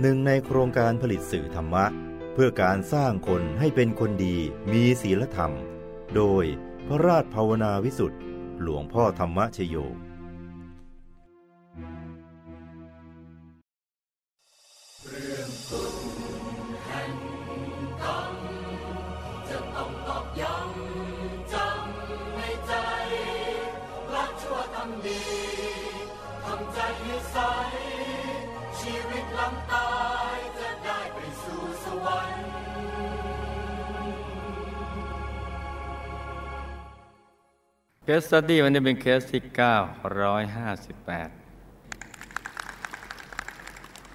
หนึ่งในโครงการผลิตสื่อธรรมะ เพื่อการสร้างคนให้เป็นคนดีมีศีลธรรม โดยพระราชภาวนาวิสุทธ์หลวงพ่อธรรมชโย case study วันนี้เป็นเคสที่ 958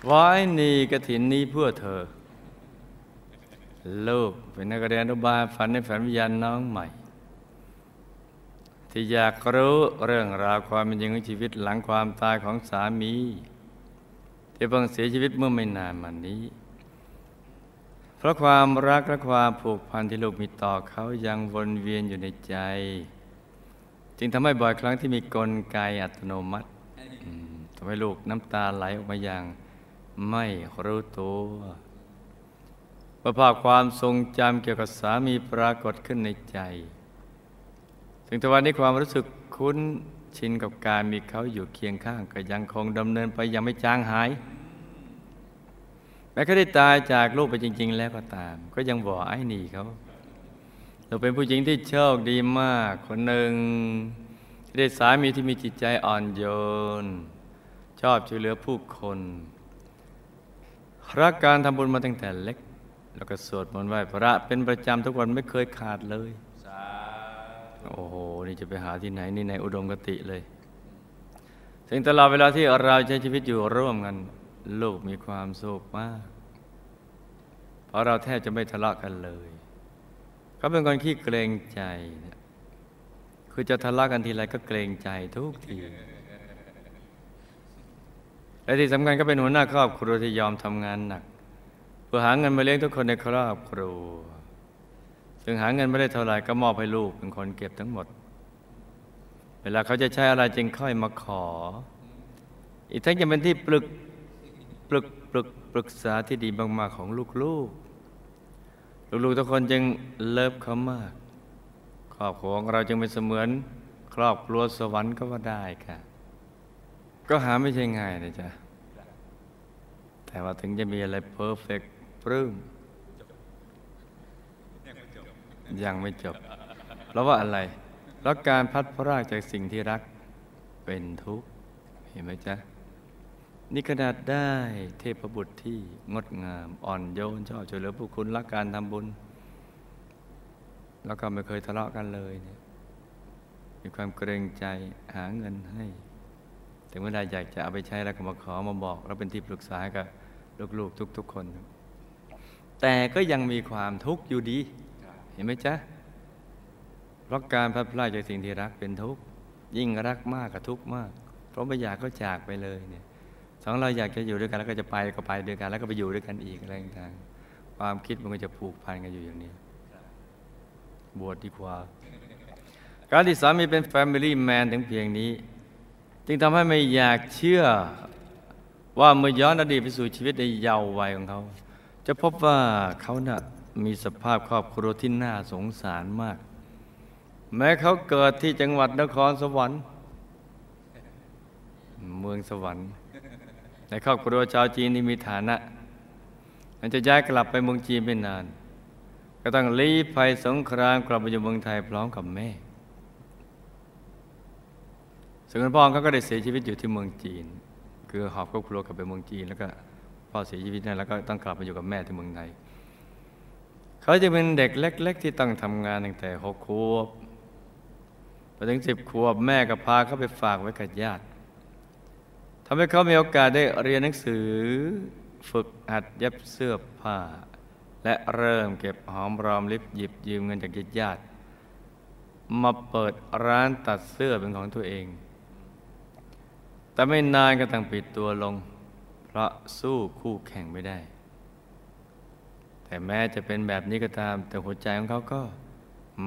วายนีกระถินนี้เพื่อเธอ ลูกเป็นนักเรียนอนุบาลฝันในฝันวิญญาณน้องใหม่ ที่อยากรู้เรื่องราวความเป็นจริงของชีวิตหลังความตายของสามี ที่เพิ่งเสียชีวิตเมื่อไม่นานมานี้ เพราะความรักและความผูกพันที่ลูกมีต่อเขายังวนเวียนอยู่ในใจ จึงทำให้บ่อยครั้งที่มีกลไกอัตโนมัติทำให้ลูกน้ำตาไหลออกมาอย่างไม่รู้ตัวประภาพความทรงจำเกี่ยวกับสามีปรากฏขึ้นในใจ ถึงตะวันนี้ความรู้สึกคุ้นชินกับการมีเขาอยู่เคียงข้างก็ยังคงดำเนินไปยังไม่จางหาย แม้เขาได้ตายจากลูกไปจริง ๆ แล้วก็ตาม ก็ยังบอกไอ้นี่เขา เราเป็นผู้หญิงที่โชคดีมากคนหนึ่งได้สามีที่มีจิตใจอ่อนโยน ชอบช่วยเหลือผู้คนรักการทำบุญมาตั้งแต่เล็ก แล้วก็สวดมนต์ไหว้พระเป็นประจำทุกวันไม่เคยขาดเลยโอ้โห นี่จะไปหาที่ไหนนี่ในอุดมกติเลยถึงตลอดเวลาที่เราใช้ชีวิตอยู่ร่วมกัน ลูกมีความสุขมาก เพราะเราแทบจะไม่ทะเลาะกันเลย เขาเป็นคนขี้เกรงใจคือจะทะเลาะกันทีไรก็เกรงใจทุกทีและที่สำคัญก็เป็นหัวหน้าครอบครัวที่ยอมทำงานหนัก เพื่อหาเงินมาเลี้ยงทุกคนในครอบครัวซึ่งหาเงินไม่ได้เท่าไหร่ก็มอบให้ลูกเป็นคนเก็บทั้งหมด เวลาเขาจะใช้อะไรจึงค่อยมาขอ อีกทั้งยังเป็นที่ปรึกปรึกปรึกปรึกษาที่ดีมากๆของลูกๆ ลูกๆทุกคนจึง love เขามาก ครอบครัวของเราจึงเป็นเสมือน ครอบครัวสวรรค์ก็ว่าได้ค่ะ ก็หาไม่ใช่ง่ายนะจ๊ะ แต่ว่าถึงจะมีอะไร perfect ปลื้มยังไม่จบ เพราะว่าอะไร เพราะการพัดพรากจากสิ่งที่รักเป็นทุกข์ เห็นไหมจ๊ะ นี่ขนาดได้เทพบุตรที่งดงามอ่อนโยนชอบช่วยเหลือผู้คุณรักการทำบุญ แล้วก็ไม่เคยทะเลาะกันเลยเนี่ยมีความเกรงใจหาเงินให้ ถึงเวลาอยากจะเอาไปใช้แล้วก็มาขอมาบอก แล้วเป็นที่ปรึกษากับลูกๆทุก ๆ คน แต่ก็ยังมีความทุกข์อยู่ดี เห็นไหมจ๊ะเพราะการพัดพลาดจากสิ่งที่รักเป็นทุกข์ยิ่งรักมากกับทุกข์มาก เพราะไม่อยากก็จากไปเลยเนี่ย สองเราอยากจะอยู่ด้วยกันแล้วก็จะไปก็ไปด้วยกัน แล้วก็ไปอยู่ด้วยกันอีกอะไรต่างๆความคิดมันก็จะผูกพันกันอยู่อย่างนี้ บวชดีกว่า การที่สามีเป็นแฟมิลี่แมนถึงเพียงนี้ จึงทำให้ไม่อยากเชื่อว่าเมื่อย้อนอดีตไปสู่ชีวิตในเยาว์วัยของเขา จะพบว่าเขานะ่ะมีสภาพครอบครัวที่น่าสงสารมาก แม้เขาเกิดที่จังหวัดนครสวรรค์ เมืองสวรรค์ ในครอบครัวชาวจีนที่มีฐานะมันจะย้ายกลับไปเมืองจีนไม่นาน ก็ต้องลี้ภัยสงครามกลับมาอยู่เมืองไทยพร้อมกับแม่ส่วนพ่อเขาก็ได้เสียชีวิตอยู่ที่เมืองจีน คือหอบครอบครัวกลับไปเมืองจีน แล้วก็พ่อเสียชีวิตนั่นแล้วก็ต้องกลับมาอยู่กับแม่ที่เมืองไทยเขาจะเป็นเด็กเล็ก ๆ ที่ต้องทำงานตั้งแต่หกขวบไปถึงสิบขวบแม่ก็พาเขาไปฝากไว้กับญาติำให้เขามีโอกาสได้เรียนหนังสือ ฝึกหัดเย็บเสื้อผ้า และเริ่มเก็บหอมรอมริบหยิบยืมเงินจากญาติมาเปิดร้านตัดเสื้อเป็นของตัวเอง แต่ไม่นานก็ต้องปิดตัวลง เพราะสู้คู่แข่งไม่ได้ แต่แม้จะเป็นแบบนี้ก็ตาม แต่หัวใจของเขาก็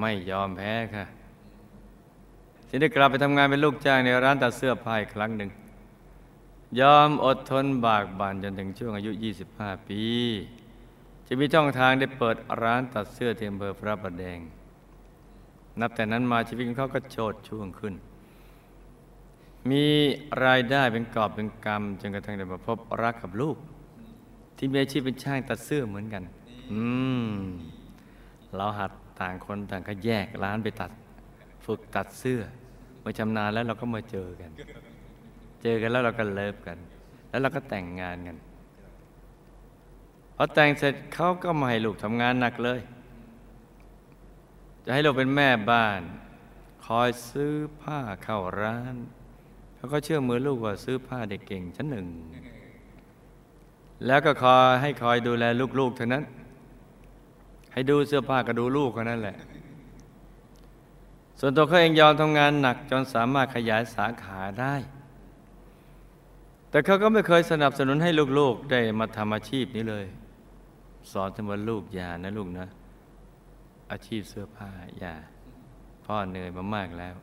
ไม่ยอมแพ้ค่ะจึงได้กลับไปทำงานเป็นลูกจ้างในร้านตัดเสื้อผ้าอีกครั้งหนึ่ง ยอมอดทนบากบั่นจนถึงช่วงอายุ 25 ปี จะมีช่องทางได้เปิดร้านตัดเสื้อเทียมเบอร์พระประแดง นับแต่นั้นมาชีวิตของเขาก็โชดช่วงขึ้น มีรายได้เป็นกอบเป็นกำจนกระทั่งได้มาพบรักกับลูก ที่มีอาชีพเป็นช่างตัดเสื้อเหมือนกัน อืมเราหัดต่างคนต่างก็แยกร้านไปตัด ฝึกตัดเสื้อมาชำนาญแล้วเราก็มาเจอกัน เจอกันแล้วเราก็เลิฟกัน แล้วเราก็แต่งงานกันพอแต่งเสร็จเขาก็มาให้ลูกทำงานหนักเลย จะให้ลูกเป็นแม่บ้าน คอยซื้อผ้าเข้าร้านเขาก็เชื่อมือลูกว่าซื้อผ้าเด็กเก่งชั้นหนึ่ง แล้วก็คอยให้คอยดูแลลูกๆเท่านั้น ให้ดูเสื้อผ้าก็ดูลูกคนนั้นแหละ ส่วนตัวเขาเองยอมทำงานหนักจนสามารถขยายสาขาได้ แต่เขาก็ไม่เคยสนับสนุนให้ลูกๆ ได้มาทำอาชีพนี้เลย สอนเสมอลูกอย่านะลูกนะ อาชีพเสื้อผ้าอย่า พ่อเหนื่อยมามากแล้ว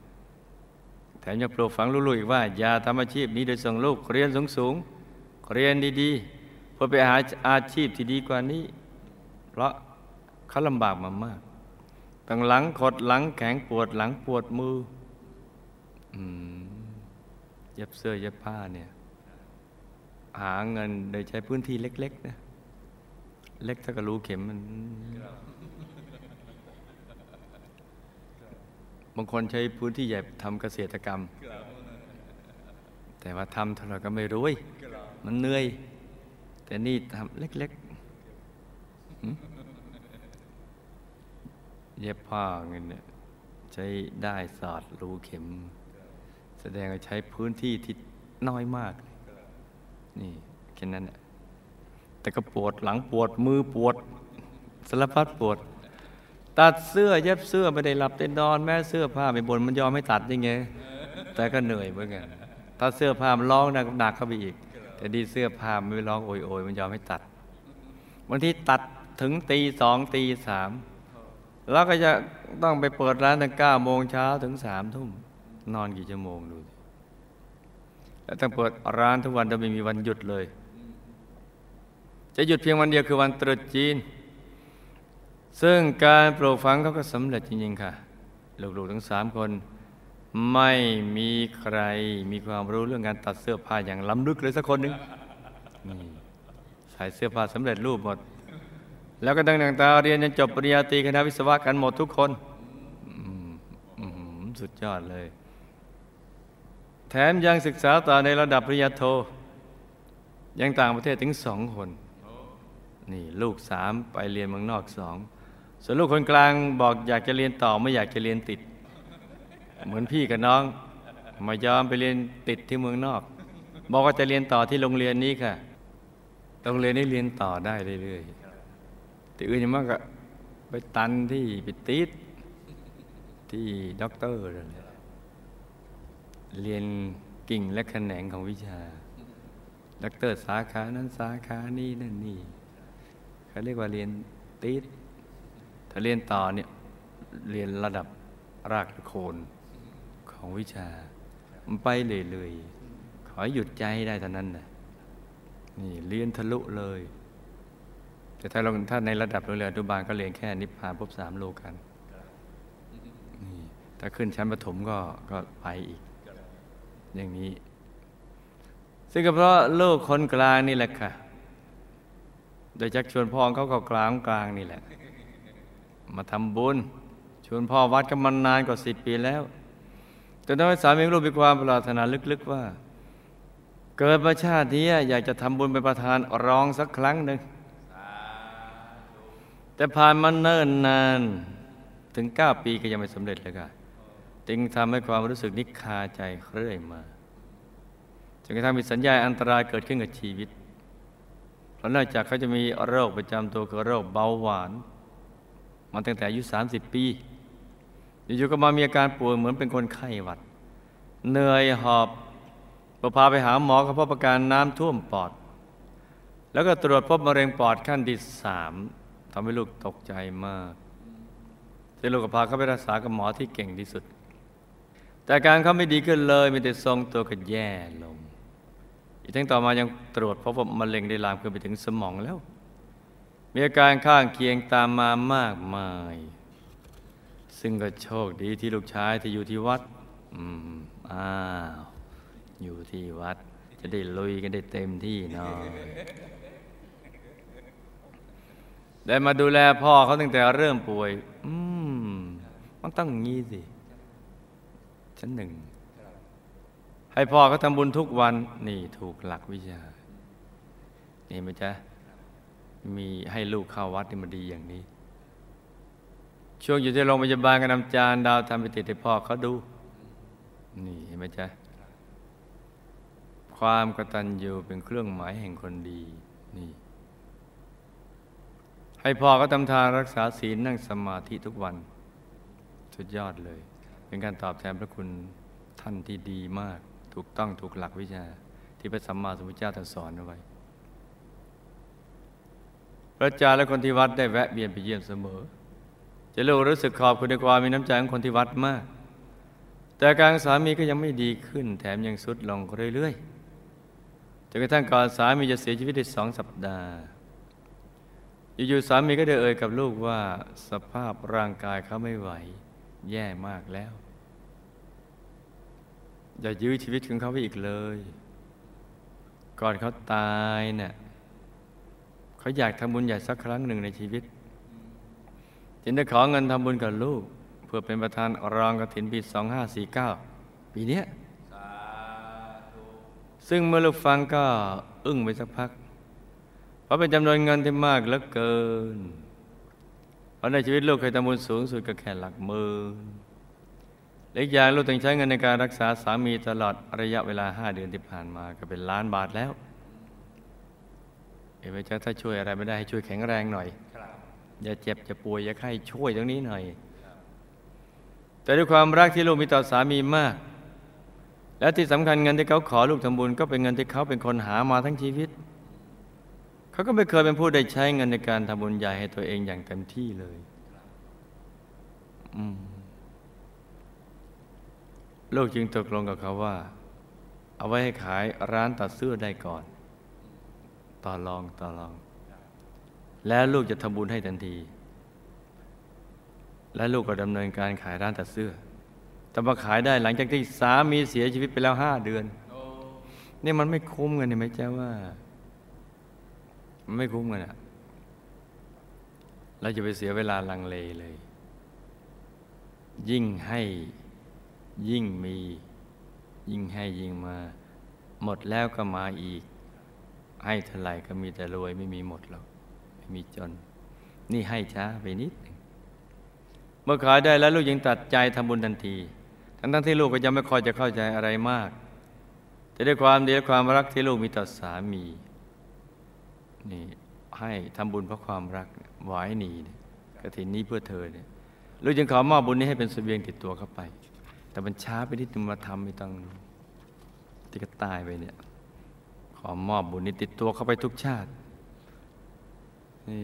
แถมยังปลูกฝังลูกๆอีกว่าอย่าทำอาชีพนี้โดยส่งลูกเรียนสูงๆเรียนดีๆเพื่อไปหาอาชีพที่ดีกว่านี้ เพราะเขาลำบากมามากตั้งหลังขดหลังแข็งปวดหลังปวดมืออืมเย็บเสื้อเย็บผ้าเนี่ย หาเงินโดยใช้พื้นที่เล็ก ๆ นะ เล็กถ้าก็รู้เข็มมัน บางคนใช้พื้นที่ใหญ่ทำเกษตรกรรม แต่ว่าทำเท่าไหร่ก็ไม่รู้มันเหนื่อย แต่นี่ทำเล็กๆ เย็บผ้าเงินเนี่ยใช้ได้สอดรูเข็ม แสดงว่าใช้พื้นที่ที่น้อยมาก นี่แค่นั้นแหละแต่ก็ปวดหลังปวดมือปวดสารพัดปวด ตัดเสื้อเย็บเสื้อไม่ได้หลับได้นอน แม้เสื้อผ้าไม่บนมันยอมไม่ตัดยังไง แต่ก็เหนื่อยเหมือนกันถ้าเสื้อผ้ามันร้องหนักหนักเข้าไปอีก แต่ดีเสื้อผ้ามไม่ร้องโอยโอยมันยอมไม่ตัดบางทีตัดถึงตีสองตีสามแล้วก็จะต้องไปเปิดร้านตั้งเก้าโมงเช้าถึงสามทุ่มนอนกี่ชั่วโมงดู แล้วต้องเปิดร้านทุกวันจะไม่มีวันหยุดเลย จะหยุดเพียงวันเดียวคือวันตรุษจีน ซึ่งการปลูกฝังเขาก็สำเร็จจริงๆค่ะลูกๆทั้งสามคน ไม่มีใครมีความรู้เรื่องการตัดเสื้อผ้าอย่างล้ำลึกเลยสักคนหนึ่งใส่เสื้อผ้าสำเร็จรูปหมด แล้วก็ตั้งแต่ตาเรียนจนจบปริญญาตรีคณะวิศวะกันหมดทุกคนสุดยอดเลย แถมยังศึกษาต่อในระดับปริญญาโท ยังต่างประเทศถึงสองคน นี่ลูกสามไปเรียนเมืองนอกสองส่วนลูกคนกลางบอกอยากจะเรียนต่อไม่อยากจะเรียนติด เหมือนพี่กับน้องมายอมไปเรียนติดที่เมืองนอก บอกว่าจะเรียนต่อที่โรงเรียนนี้ค่ะโรงเรียนนี้เรียนต่อได้เรื่อยๆแต่อื่นยังมากก็ไปตันที่ไปติดที่ด็อกเตอร์ เรียนกิ่งและแขนงของวิชาด็อกเตอร์สาขานั้นสาขานี้นั่นนี่เขาเรียกว่าเรียนติดถ้าเรียนต่อเนี่ยเรียนระดับรากโคนของวิชา มันไปเลยๆ ขอหยุดใจได้เท่านั้นนะนี่เรียนทะลุเลย แต่ถ้าเราถ้าในระดับโรงเรียนอนุบาลก็เรียนแค่นิพพานพบสามโลกันนี่ถ้าขึ้นชั้นประถมก็ก็ไปอีก อย่างนี้ ซึ่งก็เพราะโลกคนกลางนี่แหละค่ะ โดยจักชวนพ่อเขาก็กลางกลางนี่แหละ มาทำบุญ ชวนพ่อวัดกันมานานกว่าสิบปีแล้วจนทำให้สามีรู้มีความปรารถนาลึกๆว่า เกิดมาชาตินี้อยากจะทำบุญเป็นประธานรองสักครั้งหนึ่งแต่ผ่านมาเนิ่นนานถึงเก้าปีก็ยังไม่สำเร็จเลยค่ะ จึงทำให้ความรู้สึกนิคาใจเรื่อยมาจนกระทั่งมีสัญญาณอันตรายเกิดขึ้นกับชีวิตเพราะนอกจากเขาจะมีโรคประจำตัวคือโรคเบาหวาน มาตั้งแต่อายุ30 ปีอยู่ๆก็มามีอาการป่วยเหมือนเป็นคนไข้หวัดเหนื่อยหอบพอพาไปหาหมอเขาพบอาการน้ำท่วมปอด แล้วก็ตรวจพบมะเร็งปอดขั้นที่สามทำให้ลูกตกใจมากแต่ลูกก็พาเขาไปรักษากับหมอที่เก่งที่สุด แต่การเขาไม่ดีขึ้นเลยมีแต่ทรงตัวก็แย่ลง อีกทั้งต่อมายังตรวจพบว่ามะเร็งได้ลามขึ้นไปถึงสมองแล้ว มีอาการข้างเคียงตามมามากมาย ซึ่งก็โชคดีที่ลูกชายที่อยู่ที่วัด อืมอ้าวอยู่ที่วัด จะได้ลุยกันได้เต็มที่หน่อยได้มาดูแลพ่อเขาตั้งแต่เริ่มป่วย อืม มันต้องงี้สิ ชั้นหนึ่ง ให้พ่อเขาทำบุญทุกวันนี่ถูกหลักวิชา นี่ไหมจ๊ะ มีให้ลูกเข้าวัดนี่มันดีอย่างนี้ ช่วงอยู่ที่โรงพยาบาลก็นำจานดาวทำไปติดให้พ่อเขาดู นี่เห็นไหมจ๊ะ ความกตัญญูเป็นเครื่องหมายแห่งคนดีนี่ ให้พ่อเขาทำทานรักษาศีลนั่งสมาธิทุกวัน สุดยอดเลย เป็นการตอบแทนพระคุณท่านที่ดีมาก ถูกต้องถูกหลักวิชา ที่พระสัมมาสัมพุทธเจ้าท่านสอนเอาไว้ พระอาจารย์และคนที่วัดได้แวะเวียนไปเยี่ยมเสมอ จะรู้รู้สึกขอบคุณในความมีน้ำใจของคนที่วัดมาก แต่การสามีก็ยังไม่ดีขึ้น แถมยังสุดลงเรื่อยๆจนกระทั่งก่อนสามีจะเสียชีวิตได้สองสัปดาห์อยู่ๆสามีก็ได้เอ่ยกับลูกว่าสภาพร่างกายเขาไม่ไหว แย่มากแล้ว อย่ายื้อชีวิตของเขาไวอีกเลย ก่อนเขาตายเนะ่ยเขาอยากทำบุญใหญ่สักครั้งหนึ่งในชีวิต จึงได้ขอเงินทำบุญกับลูก เพื่อเป็นประธานรองกฐินปี 2549 ปีเนี้ซึ่งเมื่อลูกฟังก็อึ้งไปสักพัก เพราะเป็นจำนวนเงินที่มากเหลือเกิน เพราะในชีวิตลูกเคยทำบุญสูงสุดก็แค่หลักหมื่น เล็กอย่างลูกต้องใช้เงินในการรักษาสามีตลอดระยะเวลาห้าเดือนที่ผ่านมาก็เป็นล้านบาทแล้วเอ๋ไหมจ๊ะถ้าช่วยอะไรไม่ได้ให้ช่วยแข็งแรงหน่อยอย่าเจ็บอย่าป่วยอย่าไข้ช่วยตรงนี้หน่อย แต่ด้วยความรักที่ลูกมีต่อสามีมาก และที่สำคัญเงินที่เขาขอลูกทำบุญ ก็เป็นเงินที่เขาเป็นคนหามาทั้งชีวิต เขาก็ไม่เคยเป็นผู้ได้ใช้เงินในการทำบุญใหญ่ให้ตัวเองอย่างเต็มที่เลย อืม ลูกจึงตกลงกับเขาว่า เอาไว้ให้ขายร้านตัดเสื้อได้ก่อน ต่อรองต่อรอง แล้วลูกจะทำบุญให้ทันที และลูกก็ดำเนินการขายร้านตัดเสื้อ แต่มาขายได้หลังจากที่สามีเสียชีวิตไปแล้วห้าเดือน นี่มันไม่คุ้มกันเห็นไหมเจ้าว่า มันไม่คุ้มกันอะเราจะไปเสียเวลาลังเลเลย ยิ่งให้ ยิ่งมี ยิ่งให้ยิ่งมา หมดแล้วก็มาอีก ให้เท่าไหร่ก็มีแต่รวยไม่มีหมดหรอกไม่มีจน นี่ให้ช้าไปนิดเมื่อขายได้แล้วลูกยังตัดใจทำบุญทันที ทั้งทั้งที่ลูกก็ยังไม่ค่อยจะเข้าใจอะไรมาก แต่ด้วยความดีและความรักที่ลูกมีต่อสามี นี่ให้ทำบุญเพราะความรักไหวหนีกระถินนี้เพื่อเธอเนี่ยลูกจึงขอมอบบุญนี้ให้เป็นสเสบียงติดตัวเข้าไป แต่มันช้าไปนิดนึงมาทำไม่ต้องที่ก็ตายไปเนี่ย ขอมอบบุญนี้ติดตัวเข้าไปทุกชาติ นี่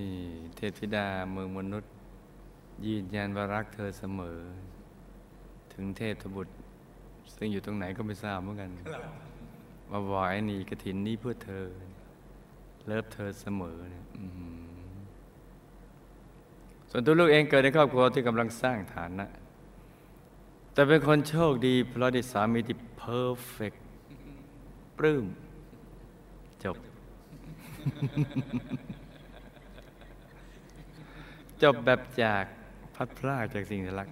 เทพธิดาเมืองมนุษย์ ยืนยันว่ารักเธอเสมอ ถึงเทพบุตร ซึ่งอยู่ตรงไหนก็ไม่ทราบเหมือนกันมาบอกไอ้นี่กระถินนี้เพื่อเธอ เลิฟเธอเสมอเนี่ยส่วนตัวลูกเองเกิดในครอบครัวที่กำลังสร้างฐานะ แต่เป็นคนโชคดีเพราะได้สามีที่ perfect ปลื้ม จบ จบแบบจากพลัดพรากจากสิ่งที่รัก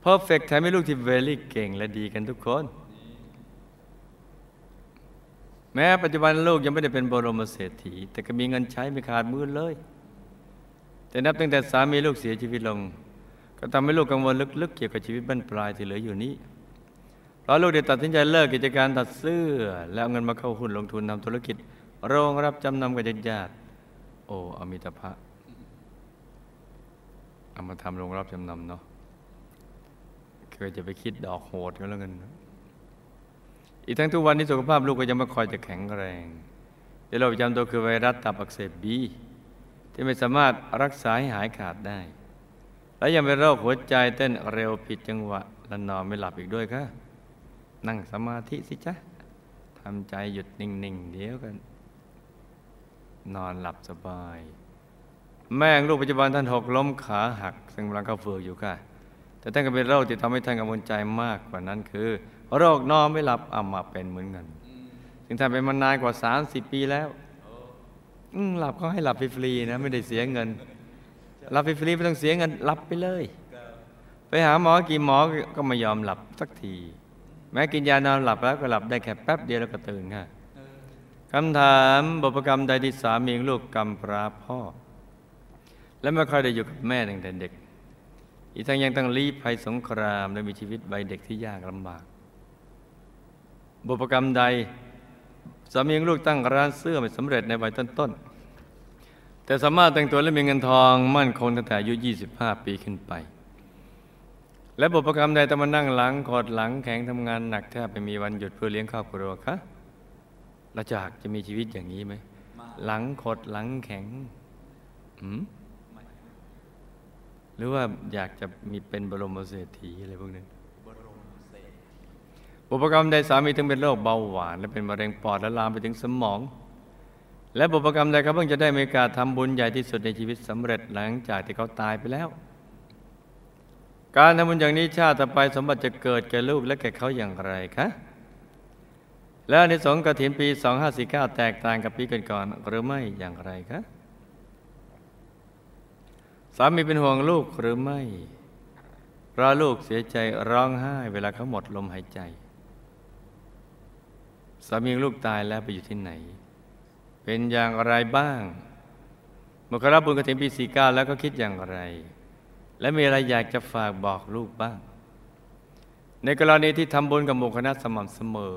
perfect แถมให้ลูกที่ very เก่งและดีกันทุกคน แม้ปัจจุบันลูกยังไม่ได้เป็นบรมเศรษฐี แต่ก็มีเงินใช้ไม่ขาดมือเลย แต่นับตั้งแต่สามีลูกเสียชีวิตลง ก็ทำให้ลูกกังวลลึกๆ เกี่ยวกับชีวิตบรรปลายที่เหลืออยู่นี้เพราะลูกได้ตัดสินใจเลิกกิจการตัดเสื้อ แล้วเงินมาเข้าหุ้นลงทุนทำธุรกิจ โรงรับจำนำกับญาติโอ้อมิตรภะเอามาทำโรงรับจำนำเนาะเคยจะไปคิดดอกโหดก็แล้วกันอีกทั้งทุกวันนี้สุขภาพลูกก็ยังไม่ค่อยจะแข็งแรงแต่โรคประจำตัวคือไวรัสตับอักเสบบีที่ไม่สามารถรักษาให้หายขาดได้ และยังเป็นโรคหัวใจเต้นเร็วผิดจังหวะและนอนไม่หลับอีกด้วยค่ะ นั่งสมาธิสิจ๊ะทำใจหยุดนิ่งๆเดี๋ยวกัน นอนหลับสบาย แม่งลูกปัจจุบันท่านหกล้มขาหัก ซึ่งกำลังเข้าเฟือกอยู่ค่ะ แต่ท่านก็เป็นโรคที่ทำให้ท่านกังวลใจมากกว่านั้นคือ โรคนอนไม่หลับเอามาเป็นเหมือนกันซึ่งท่านเป็นมานานกว่า 30 ปีแล้วหลับก็ให้หลับฟรีๆนะ ไม่ได้เสียเงิน หลับฟรีๆไม่ต้องเสียเงินหลับไปเลย ไปหาหมอกี่หมอก็ไม่ยอมหลับสักที แม้กินยานอนหลับแล้วก็หลับได้แค่แป๊บเดียวแล้วก็ตื่นค่ะคำถามบุพกรรมใดที่สามีลูกกรรมพราพ่อ และไม่ค่อยได้อยู่กับแม่ตั้งแต่เด็ก อีกทั้งยังต้องรีบภัยสงครามและมีชีวิตใบเด็กที่ยากลำบากบุพกรรมใดสามีลูกตั้งร้านเสื้อไม่สำเร็จในวัยต้นๆ แต่สามารถแต่งตัวและมีเงินทองมั่นคงตั้งแต่อายุ 25 ปีขึ้นไป และบุพกรรมใดต้องมานั่งหลังกอดหลังแข็งทำงานหนักแทบไม่มีวันหยุดเพื่อเลี้ยงครอบครัวคะเราจากจะมีชีวิตอย่างนี้ไหมหลังขดหลังแข็งอืมหรือว่าอยากจะมีเป็นบรมเศรษฐีอะไรพวกนี้อุปกรรมใดสามีถึงเป็นโรคเบาหวาน และเป็นมะเร็งปอดและลามไปถึงสมอง และบุพกรรมใดเขาเพิ่งจะได้มีกาสทำบุญใหญ่ที่สุดในชีวิตสำเร็จหลังจากที่เขาตายไปแล้ว การทำบุญอย่างนี้ชาติต่อไปสมบัติจะเกิดแก่ลูกและแก่เขาอย่างไรคะแล้วในสงฆ์กฐินปี 2549 แตกต่างกับปีก่อนๆหรือไม่อย่างไรคะสามีเป็นห่วงลูกหรือไม่เพราะลูกเสียใจร้องไห้ เวลาเขาหมดลมหายใจสามีลูกตายแล้วไปอยู่ที่ไหน เป็นอย่างไรบ้างเมื่อเขารับบุญกฐินปี49แล้วก็คิดอย่างไร และมีอะไรอยากจะฝากบอกลูกบ้าง ในกรณีที่ทำบุญกับหมู่คณะสม่ำเสมอ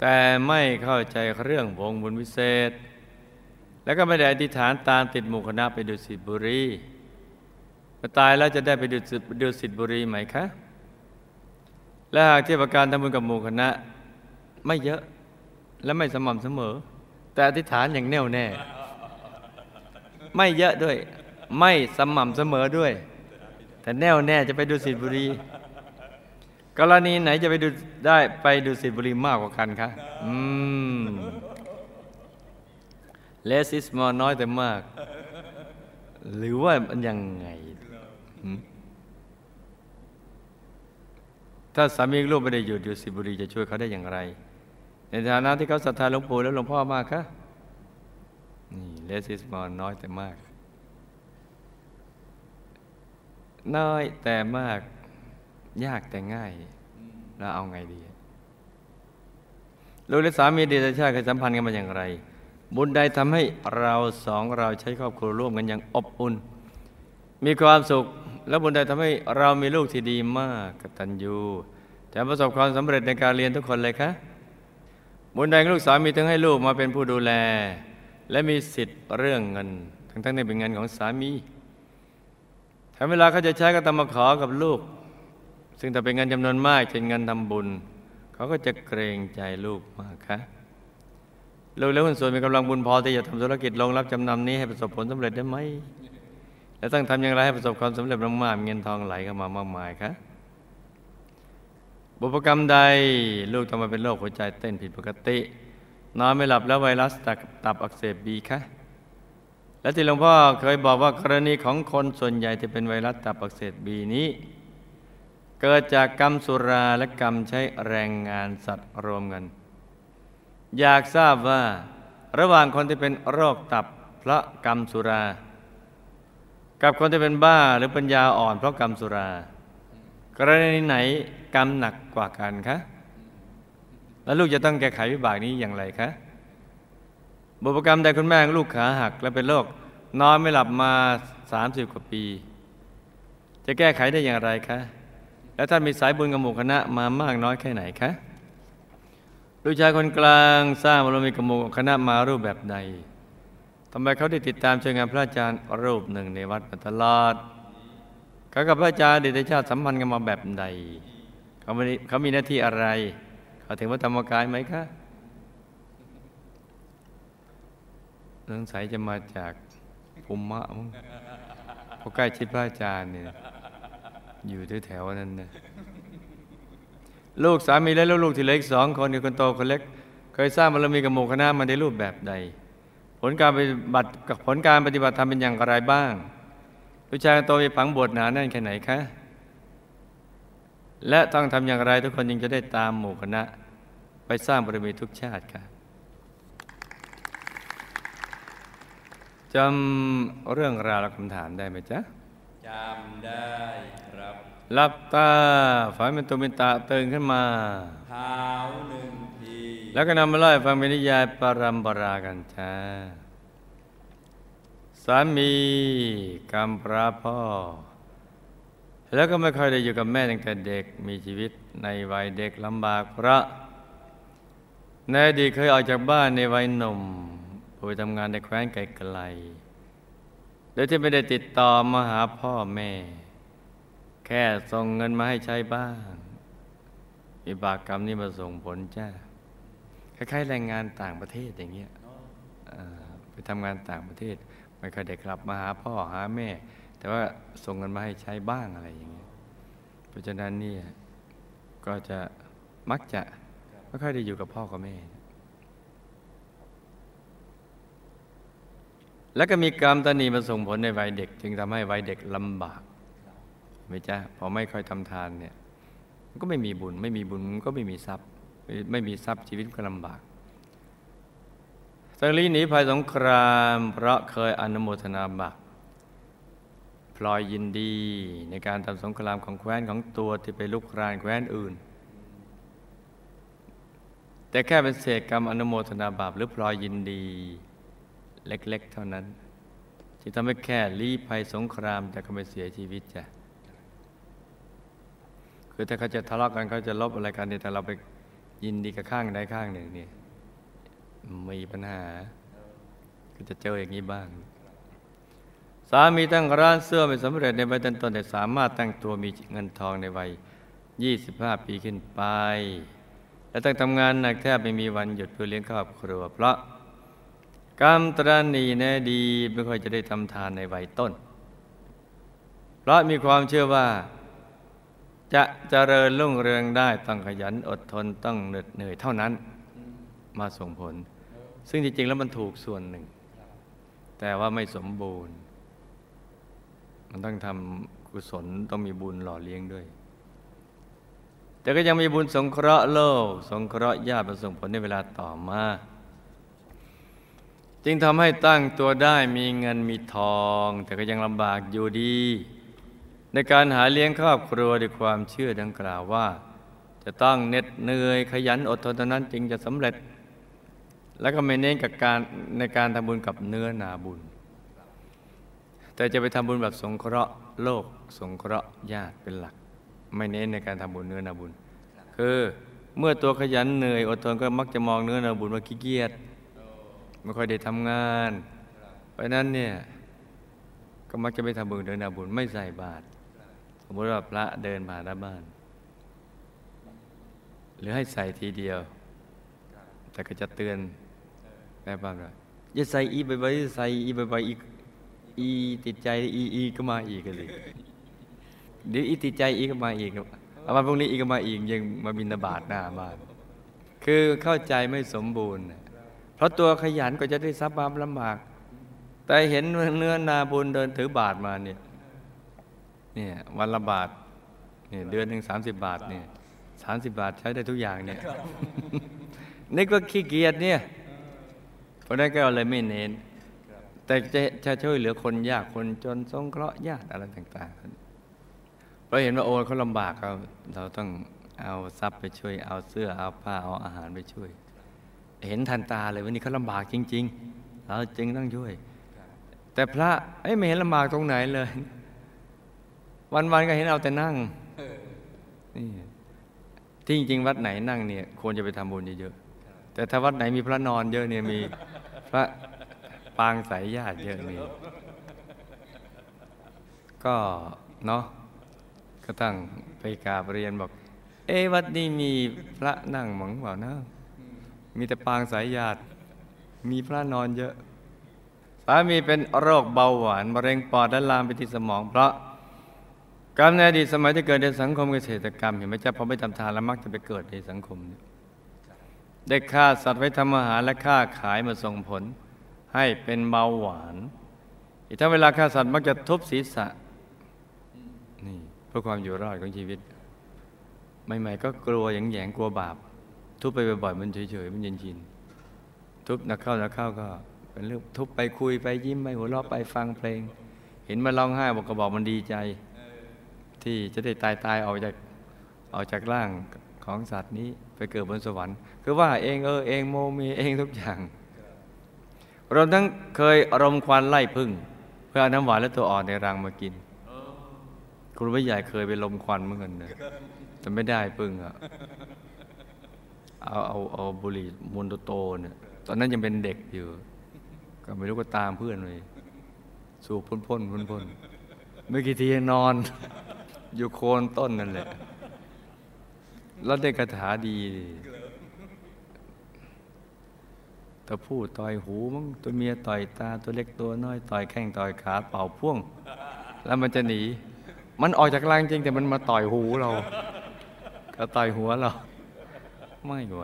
แต่ไม่เข้าใจเรื่องวงบุญวิเศษ แล้วก็ไม่ได้อธิษฐานตามติดหมู่คณะไปดูสิบุรีมื่อตายแล้วจะได้ไปดูดูสิบุรีไหมคะ และหากเทียบการทำบุญกับหมู่คณะ ไม่เยอะและไม่สม่ำเสมอ แต่อธิษฐานอย่างแน่วแน่ ไม่เยอะด้วย ไม่สม่ำเสมอด้วย แต่แน่วแน่จะไปดูสิบุรี กรณีไหนจะไปดูได้ไปดูสิบุรีมากกว่ากันคะอืมเลสิสมอน้อยแต่มาก หรือว่ามันยังไง ถ้าสามีลูกไม่ได้หยุดอยู่สิบุรีจะช่วยเขาได้อย่างไร ในฐานะที่เขาศรัทธาหลวงปู่และหลวงพ่อมากคะนี่เลสิสมอน้อยแต่มาก น้อยแต่มาก ยากแต่ง่าย แล้วเอาไงดีลูกและสามีเดชชาติเคยสัมพันธ์กันมาอย่างไร บุญใดทำให้เราสองเราใช้ครอบครัวร่วมกันอย่างอบอุ่น มีความสุข และบุญใดทำให้เรามีลูกที่ดีมากกตัญญูแต่ประสบความสำเร็จในการเรียนทุกคนเลยคะ บุญใดลูกสามีถึงให้ลูกมาเป็นผู้ดูแล และมีสิทธิ์เรื่องเงิน ทั้งๆในเป็นเงินของสามีถ้าเวลาเขาจะใช้ก็ต้องมาขอกับลูก ซึ่งถ้าเป็นเงินจำนวนมากเช่นเงินทำบุญ เขาก็จะเกรงใจลูกมากคะลูกและคนส่วนมีกำลังบุญพอที่จะทำธุรกิจลงรับจำนำนี้ให้ประสบผลสำเร็จได้ไหมและต้องทำอย่างไรให้ประสบความสำเร็จมากๆเงินทองไหลเข้ามามากมายคะ บุพกรรมใดลูกต้องมาเป็นโรคหัวใจเต้นผิดปกติ นอนไม่หลับแล้วไวรัสตับอักเสบบีคะและที่หลวงพ่อเคยบอกว่ากรณีของคนส่วนใหญ่ที่เป็นไวรัสตับอักเสบบีนี้ เกิดจากกรรมสุราและกรรมใช้แรงงานสัตว์รวมกัน อยากทราบว่าระหว่างคนที่เป็นโรคตับเพราะกรรมสุรา กับคนที่เป็นบ้าหรือปัญญาอ่อนเพราะกรรมสุรา กรณีไหนกรรมหนักกว่ากันคะ แล้วลูกจะต้องแก้ไขวิบากนี้อย่างไรคะบุพกรรมใดคุณแม่ลูกขาหัก และเป็นโรคนอนไม่หลับมาสามสิบกว่าปี จะแก้ไขได้อย่างไรคะ แล้วท่านมีสายบุญกับหมู่คณะมามากน้อยแค่ไหนคะลูกชายคนกลางสร้างบารมีกับหมู่คณะมารูปแบบใดทำไมเขาได้ติดตามช่วยงานพระอาจารย์รูปหนึ่งในวัดมาตลอด เขากับพระอาจารย์เดชชาติสัมพันธ์กันมาแบบใดเขามีเขามีหน้าที่อะไร เขาถึงวัดธรรมกายไหมคะสงสัยจะมาจากภูมิมะมั้งเพราะใกล้ชิดพระอาจารย์เนี่ยอยู่แถวๆนั้นนะลูกสามีและลูกที่เล็กสองคนคือคนโตคนเล็ก เคยสร้างบารมีกับหมู่คณะมาในรูปแบบใด ผลการปฏิบัติกับผลการปฏิบัติทำเป็นอย่างไรบ้าง ผู้ชายโตมีผังบทหนาแน่นแค่ไหนคะ และต้องทำอย่างไรทุกคนยังจะได้ตามหมู่คณะ ไปสร้างบารมีทุกชาติค่ะจำเรื่องราวและคำถามได้ไหมจ๊ะจำได้ครับหลับตาฝันเป็นตุเป็นตาตื่นขึ้นมาเท้าหนึ่งที แล้วก็นำมาเล่าให้ฟังเป็นนิยายปรัมปรากันจ้า สามีกำพร้าพ่อ แล้วก็ไม่ค่อยได้อยู่กับแม่ตั้งแต่เด็กมีชีวิตในวัยเด็กลำบากพระในอดีตเคยออกจากบ้านในวัยหนุ่มไปทำงานในแคว้นไกลๆโดยที่ไม่ได้ติดต่อมาหาพ่อแม่ แค่ส่งเงินมาให้ใช้บ้างวิบากกรรมนี้มาส่งผลจ้าคล้ายๆแรงงานต่างประเทศอย่างเงี้ยไปทำงานต่างประเทศ ไม่เคยได้กลับมาหาพ่อหาแม่ แต่ว่าส่งเงินมาให้ใช้บ้างอะไรอย่างเงี้ยเพราะฉะนั้นเนี่ยก็จะมักจะไม่ค่อยได้อยู่กับพ่อกับแม่ แล้วก็มีกรรมตนีมาส่งผลในวัยเด็ก จึงทำให้วัยเด็กลำบากไม่จ้าพอไม่ค่อยทำทานเนี่ยก็ไม่มีบุญ ไม่มีบุญก็ไม่มีทรัพย์ ไม่มีทรัพย์ชีวิตก็ลำบาก สังลีหนีภัยสงคราม เพราะเคยอนุโมทนาบาปพลอยยินดีในการทำสงครามของแคว้นของตัวที่ไปลุกรานแคว้นอื่น แต่แค่เป็นเศษกรรมอนุโมทนาบาปหรือพลอยยินดี เล็ก ๆ เท่านั้น ที่ทำให้แค่ลี้ภัยสงครามแต่ก็ไม่เสียชีวิตจ้ะคือถ้าเขาจะทะเลาะกันเขาจะลบอะไรกันเนี่ยแต่เราไปยินดีกับข้างใดข้างหนึ่งเนี่ย มีปัญหา ก็จะเจออย่างนี้บ้าง สามีตั้งร้านเสื้อไม่สำเร็จในวัยต้นๆแต่สามารถตั้งตัวมีเงินทองในวัย 25 ปีขึ้นไป และตั้งทำงานหนักแทบไม่มีวันหยุดเพื่อเลี้ยงครอบครัว เพราะกรรมตรณีแน่ดีไม่ค่อยจะได้ทำทานในวัยต้น เพราะมีความเชื่อว่าจะเจริญรุ่งเรืองได้ต้องขยันอดทนต้องเหน็ดเหนื่อยเท่านั้น มาส่งผล ซึ่งจริงๆแล้วมันถูกส่วนหนึ่ง แต่ว่าไม่สมบูรณ์ มันต้องทำกุศลต้องมีบุญหล่อเลี้ยงด้วย แต่ก็ยังมีบุญสงเคราะห์โลก สงเคราะห์ญาติมาส่งผลในเวลาต่อมา จึงทำให้ตั้งตัวได้มีเงินมีทอง แต่ก็ยังลำบากอยู่ดี ในการหาเลี้ยงครอบครัวด้วยความเชื่อดังกล่าวว่า จะต้องเหน็ดเหนื่อยขยันอดทนเท่านั้นจึงจะสำเร็จ แล้วก็ไม่เน้นกับการในการทำบุญกับเนื้อนาบุญ แต่จะไปทำบุญแบบสงเคราะห์โลก สงเคราะห์ญาติเป็นหลัก ไม่เน้นในการทำบุญเนื้อนาบุญ คือเมื่อตัวขยันเหนื่อยอดทนก็มักจะมองเนื้อนาบุญว่าขี้เกียจไม่ค่อยได้ทำงาน เพราะนั้นเนี่ยก็มักจะไม่ทำบุญเนื้อนาบุญไม่ใส่บาตรสมมติว่าพระเดินผ่านหน้าบ้าน หรือให้ใส่ทีเดียว แต่ก็จะเตือน แม่บ้านว่าอย่าใส่อีใบใบใส่อีใบใบอีกอีติดใจอีอีก็มาอีกเลยเดี๋ยวอีติดใจอีก็มาอีกเอาวันพรุ่งนี้อีก็มาอีกยังมาบินบาตหน้าบ้านคือเข้าใจไม่สมบูรณ์ เพราะตัวขยันก็จะได้ทรัพย์มาลำบาก แต่เห็นเนื้อนาบุญเดินถือบาทมาเนี่ยเนี่ยวันละบาทเนี่ยเดือนหนึ่งสามสิบบาทเนี่ยสามสิบบาทใช้ได้ทุกอย่างเนี่ยนี่ก็ขี้เกียจเนี่ย เพราะนั้นก็เลยไม่เน้น แต่จะจะช่วยเหลือคนยากคนจนสงเคราะห์ญาติอะไรต่างๆเพราะเห็นว่าโอ้เขาลำบากเราเราต้องเอาทรัพย์ไปช่วย เอาเสื้อเอาผ้าเอาอาหารไปช่วย เห็นทันตาเลยวันนี้เขาลำบากจริง ๆ เราจึงต้องช่วย แต่พระไม่เห็นลำบากตรงไหนเลย วันๆก็เห็นเอาแต่นั่งนี่ที่จริงๆวัดไหนนั่งเนี่ยควรจะไปทำบุญเยอะๆ แต่ถ้าวัดไหนมีพระนอนเยอะเนี่ยมีพระปางสายญาติเยอะนี่ก็เนาะก็ตั้งไปกราบเรียนบอก เอ๊วัดนี้มีพระนั่งหมังเปล่านะมีแต่ปางสายญาติมีพระนอนเยอะ สามีเป็นโรคเบาหวานมะเร็งปอดและลามไปที่สมอง เพราะกรรมในอดีตสมัยที่เกิดในสังคมเกษตรกรรม เห็นไหมจ๊ะพอไม่ทำทานแล้วมักจะไปเกิดในสังคมก ได้ฆ่าสัตว์ไว้ทำอาหารและฆ่าขายมาส่งผล ให้เป็นเบาหวาน อีกทั้งเวลาฆ่าสัตว์มักจะทุบศีรษะนี่เพื่อความอยู่รอดของชีวิต ใหม่ๆก็กลัวแยงๆกลัวบาป ทุบไปบ่อยๆมันเฉยๆมันเย็นชินทุบนักเข้านักเข้าก็เป็นเรื่องทุบไปคุยไปยิ้มไปหัวเราะไปฟังเพลง เห็นมันร้องไห้บอกก็บอกมันดีใจ ที่จะได้ตายตายออกจากออกจากร่าง ของสัตว์นี้ไปเกิดบนสวรรค์ คือว่าเองเออเองโมมีเองทุกอย่างเรวมทั้งเคยอารมณ์ควันไล่พึ่ง เพื่อเอาน้ำหวานและตัวอ่อนในรังมากินคุณวิใหญ่เคยไปลมควันเมื่อกันนะแต่ไม่ได้พึ่งอะเอาเอาเอาบุหรี่มวนโตเนี่ย ตอนนั้นยังเป็นเด็กอยู่ ก็ไม่รู้ก็ตามเพื่อนเลยสูบพ่นพ่นพ่นพ่นไม่กี่ทีนอน อยู่โคนต้นนั่นแหละ แล้วได้คาถาดีตัวผู้ต่อยหูมั้งตัวเมียต่อยตาตัวเล็กตัวน้อยต่อยแข้งต่อยขาเป่าพ่วง แล้วมันจะหนี มันออกจากร่างจริงแต่มันมาต่อยหูเรา ก็ต่อยหัวเรา ไม่ไหว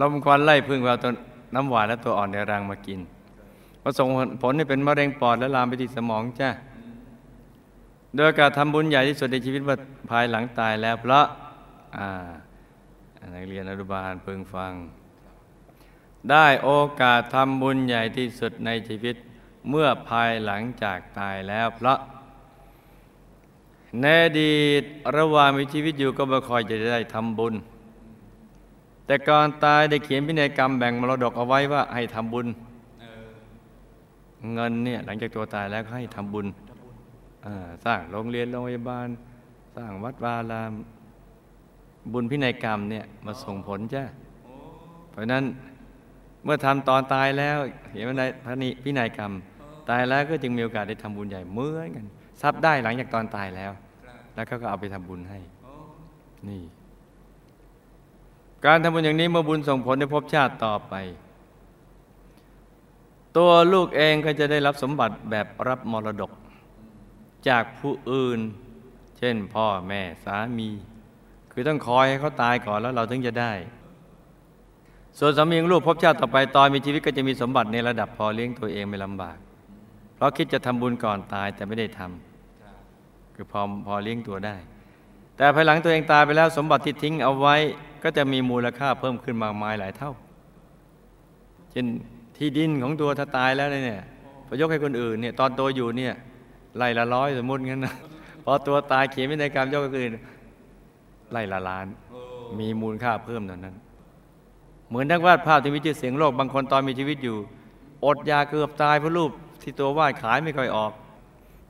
ลมควันไล่พึ่งเอาตัวน้ำหวานและตัวอ่อนในรังมากินประส่งผลให้เป็นมะเร็งปอดและลามไปที่สมองจ้า โดยการทำบุญใหญ่ที่สุดในชีวิตว่าภายหลังตายแล้วเพราะนักเรียนอนุบาลเพึงฟัง ได้โอกาสทำบุญใหญ่ที่สุดในชีวิตเมื่อภายหลังจากตายแล้วเพราะในอดีตระหว่างมีชีวิตอยู่ก็ไม่ค่อยจะได้ทำบุญ แต่ก่อนตายได้เขียนพินัยกรรมแบ่งมรดกเอาไว้ว่าให้ทำบุญเงินเนี่ยหลังจากตัวตายแล้วให้ทำบุญ สร้างโรงเรียนโรงพยาบาล สร้างวัดวาราม บุญพินัยกรรมเนี่ยมาส่งผลจ้ะเพราะนั้นเมื่อทำตอนตายแล้วเห็นว่าในพระนิพินัยกรรม ตายแล้วก็จึงมีโอกาสได้ทำบุญใหญ่เหมือนกันทรัพย์ได้หลังจากตอนตายแล้ว แล้วก็เอาไปทำบุญให้นี่ การทำบุญอย่างนี้เมื่อบุญส่งผลในภพชาติต่อไป ตัวลูกเองก็จะได้รับสมบัติแบบรับมรดก จากผู้อื่น เช่นพ่อแม่สามี คือต้องคอยให้เขาตายก่อนแล้วเราถึงจะได้ ส่วนสามีของลูกภพชาติต่อไปตอนมีชีวิตก็จะมีสมบัติในระดับพอเลี้ยงตัวเองไม่ลำบาก เพราะคิดจะทำบุญก่อนตายแต่ไม่ได้ทำคือพอพอเลี้ยงตัวได้ แต่ภายหลังตัวเองตายไปแล้วสมบัติที่ทิ้งเอาไว้ก็จะมีมูลค่าเพิ่มขึ้นมากมายหลายเท่า เช่นที่ดินของตัวถ้าตายแล้วเนี่ยพอยกให้คนอื่นเนี่ยตอนโตอยู่เนี่ย ไล่ละร้อยสมมติงั้นนะพอตัวตายเขียนไม่ในกรรมยกคนอื่นไล่ละล้าน มีมูลค่าเพิ่มเท่านั้น เหมือนนักวาดภาพที่มีชื่อเสียงโลกบางคนตอนมีชีวิตอยู่ อดยาเกือบตายเพราะรูปที่ตัววาดขายไม่ค่อยออก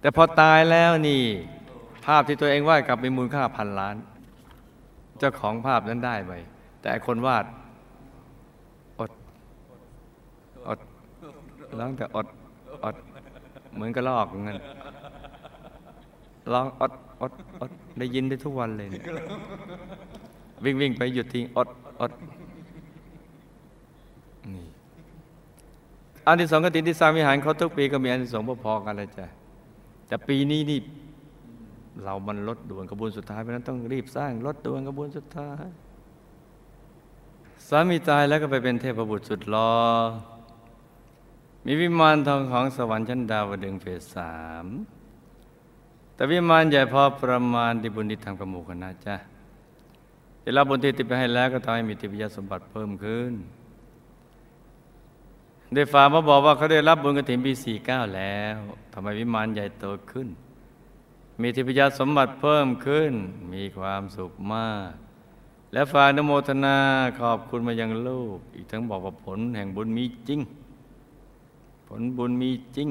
แต่พอตายแล้วนี่ ภาพที่ตัวเองวาดกลับมีมูลค่าพันล้าน เจ้าของภาพนั้นได้ไปแต่คนวาดอดอดร้องแต่อด เหมือนกระลอกเงินร้องอดอดอดได้ยินได้ทุกวันเลยเนี่ยวิ่งวิ่งไปหยุดทิ้งอดอดนี่อันที่สองกติที่สามวิหารเขาทุกปีก็มีอันที่สองพอๆกันเลยจ้ะแต่ปีนี้นี่เรามันลดด่วนกระบวนสุดท้ายเพราะนั้นต้องรีบสร้างลดด่วนกระบวนสุดท้ายสามีตายแล้วก็ไปเป็นเทพบุตรสุดหลอ่อ มีวิมานทองของสวรรค์ชั้นดาวดึงเฟสสามแต่วิมานใหญ่พอประมาณที่บุญที่ทำกับหมู่คณะจ้ะได้รับบุญที่ติดไปให้แล้วก็ทำให้มีทิพยสมบัติเพิ่มขึ้น ได้ฝามาบอกว่าเขาได้รับบุญกระถิ่นปีสี่เก้าแล้วทำไมวิมานใหญ่โตขึ้น มีทิพยสมบัติเพิ่มขึ้น มีความสุขมาก และฝากนโมทนาขอบคุณมายังลูก อีกทั้งบอกว่าผลแห่งบุญมีจริง ผลบุญมีจริง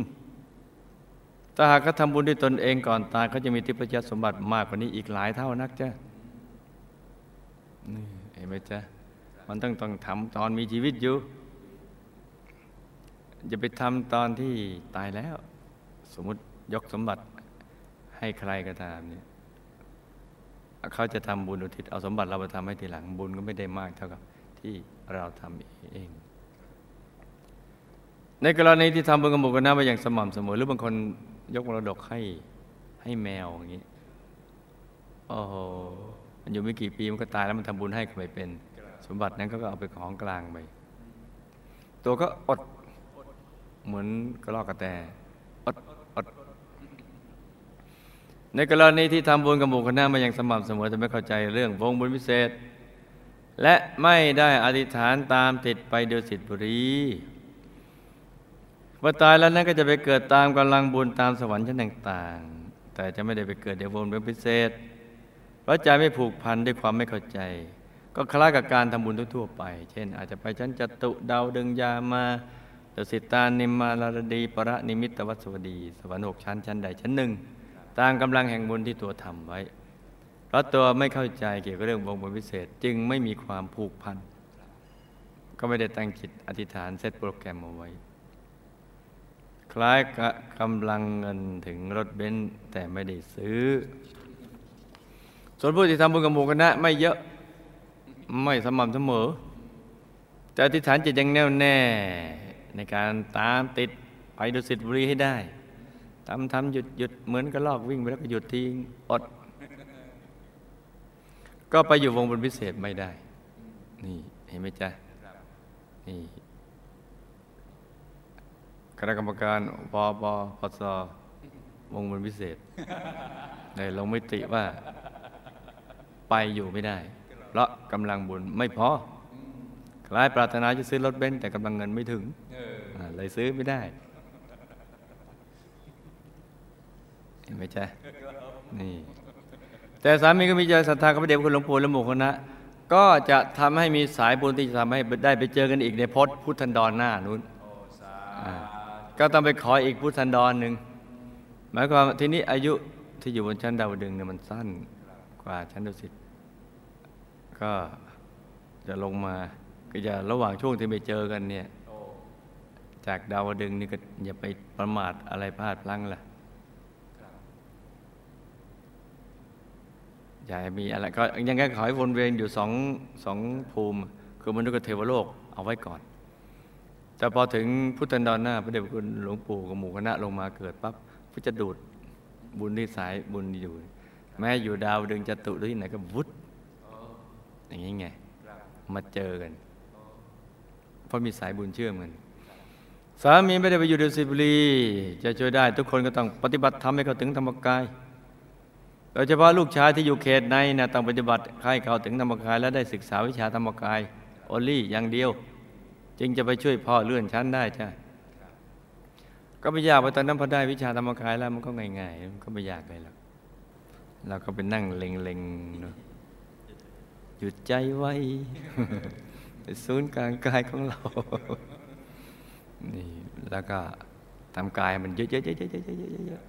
ถ้าหากเขาทำบุญด้วยตนเองก่อนตายเขาจะมีทิพยสมบัติมากกว่านี้อีกหลายเท่านักจ้ะนี่เห็นไหมจ๊ะ มันต้องต้องทำตอนมีชีวิตอยู่อย่าไปทำตอนที่ตายแล้ว สมมติยกสมบัติให้ใครก็ตามเนี่ยเขาจะทำบุญอุทิศเอาสมบัติเราไปทำให้ทีหลังบุญก็ไม่ได้มากเท่ากับที่เราทำเอง ในกรณีที่ทำบุญกับหมู่คณะมาอย่างสม่ำเสมอ หรือบางคนยกมรดกให้ให้แมวอย่างนี้โอ้โหมันอยู่ไม่กี่ปีมันก็ตายแล้วมันทำบุญให้ก็ไม่เป็น สมบัตินั้นก็เอาไปของกลางไปตัวก็อดเหมือนกระรอกกระแตอดอดในกรณีที่ทำบุญกับหมู่คณะมาอย่างสม่ำเสมอจะไม่เข้าใจเรื่องวงบุญพิเศษ และไม่ได้อธิษฐานตามติดไปโดยสิทธิบุรี พอตายแล้วนั้นก็จะไปเกิดตามกำลังบุญตามสวรรค์ชั้นต่างๆ แต่จะไม่ได้ไปเกิดในวงบุญพิเศษ เพราะใจไม่ผูกพันด้วยความไม่เข้าใจ ก็คล้ายกับการทำบุญทั่วๆไป เช่น อาจจะไปชั้นจตุดาวดึงยามาตสิตานิมมาลารดีประนิมิตวัสวดี สวรรค์หกชั้นชั้นใดชั้นหนึ่งตามกำลังแห่งบุญที่ตัวทำไว้ เพราะตัวไม่เข้าใจเกี่ยวกับเรื่องวงบุญพิเศษจึงไม่มีความผูกพันก็ไม่ได้ตั้งจิตอธิษฐานเซตโปรแกรมเอาไว้ คล้ายกับกำลังเงินถึงรถเบนซ์แต่ไม่ได้ซื้อ ส่วนผู้ที่ทำบุญกับหมู่คณะไม่เยอะไม่สม่ำเสมอ แต่อธิษฐานจิตยังแน่วแน่ ในการตามติดไปดุสิตบุรีให้ได้ทำทำหยุดหยุดเหมือนกระลอกวิ่งไปแล้วก็หยุดทิ้งอด ก็ไปอยู่วงบุญพิเศษไม่ได้ นี่เห็นไหมจ๊ะนี่ คณะกรรมการปปพศวงบุญพิเศษได้ลงมิติว่า ไปอยู่ไม่ได้ เพราะกำลังบุญไม่พอคล้ายปรารถนาจะซื้อรถเบนซ์แต่กำลังเงินไม่ถึงอ่าเลยซื้อไม่ได้เห็นไหมจ๊ะนี่ แต่สามีก็มีใจศรัทธากับพระเดชพระคุณหลวงปู่และหมู่คณะก็จะทำให้มีสายบุญที่จะทำให้ได้ไปเจอกันอีกในพจน์พุทธันดรหน้านู้นอ่า ก็ต้องไปขออีกพุทธันดรหนึ่งหมายความทีนี้อายุที่อยู่บนชั้นดาวดึงเนี่ยมันสั้นกว่าชั้นดุสิตก็จะลงมาก็จะระหว่างช่วงที่ไปเจอกันเนี่ยจากดาวดึงนี่ก็อย่าไปประมาทอะไรพลาดพลั้งล่ะอย่ามีอะไรก็ยังไงขอให้วนเวียนอยู่สองสองภูมิ คือมนุษย์กับเทวโลกเอาไว้ก่อน แต่พอถึงพุทธันดรหน้าพระเดชพระคุณหลวงปู่กับหมู่คณะลงมาเกิดปั๊บก็จะดูดบุญที่สายบุญอยู่ แม้อยู่ดาวดึงจตุหรือที่ไหนก็วุดอย่างนี้ไงมาเจอกันเพราะมีสายบุญเชื่อมกันสามีไม่ได้ไปอยู่ดุสิตบุรีจะช่วยได้ ทุกคนก็ต้องปฏิบัติทำให้เขาถึงธรรมกายโดยเฉพาะลูกชายที่อยู่เขตในนะต้องปฏิบัติให้เขาถึงธรรมกาย และได้ศึกษาวิชาธรรมกายโอลี่อย่างเดียว จึงจะไปช่วยพ่อเลื่อนชั้นได้จ้ะก็ไม่ยากไปตอนนั้นพอได้วิชาธรรมกายแล้วมันก็ง่ายๆมันก็ไม่ยากเลยหรอกเราก็ไปนั่งเล็งๆเนอะหยุดใจไว้ศูนย์กลางกายของเรา นี่แล้วก็ทำกายมันเยอะๆๆ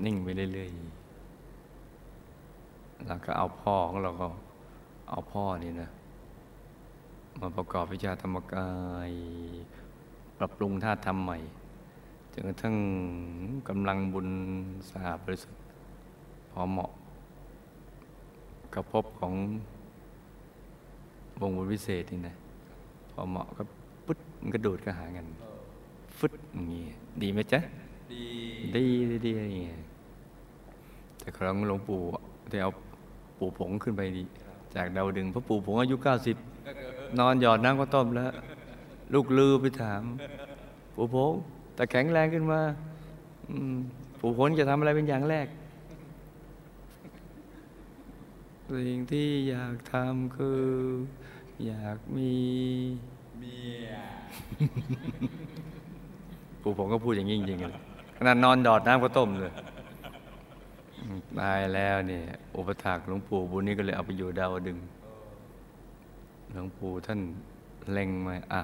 ๆนิ่งไปเรื่อยๆแล้วก็เอาพ่อของเราก็เอาพ่อนี่นะ มาประกอบวิชาธรรมกาย ปรับปรุงท่าทำใหม่จนกระทั่งกำลังบุญสหบริสุทธิ์พอเหมาะกับพบของวงบุญวิเศษนี่นะ พอเหมาะก็ปุ๊ดมันก็ดูดก็หากันฟึดอย่างงี้ดีไหมจ๊ะ ดีดีดีดีอย่างเงี้ยแต่ครั้งหลวงปู่ที่เอาปู่ผงขึ้นไปดีจากดาวดึงเพราะปู่ผงอายุเก้าสิบ นอนหยอดน้ำก็ต้มแล้ว ลูกลือไปถามปู่ผงแต่แข็งแรงขึ้นมาอืมปู่ผงจะทำอะไรเป็นอย่างแรก สิ่งที่อยากทำคือ อยากมีเมียปู่ผมก็พูดอย่างนี้จริงๆเลยขนาดนอนดอดน้ำก็ต้มเลยอืมตายแล้วเนี่ยอุปถากหลวงปู่บุญนี้ก็เลยเอาไปอยู่ดาวดึงส์ หลวงปู่ท่านเล็งมาอะ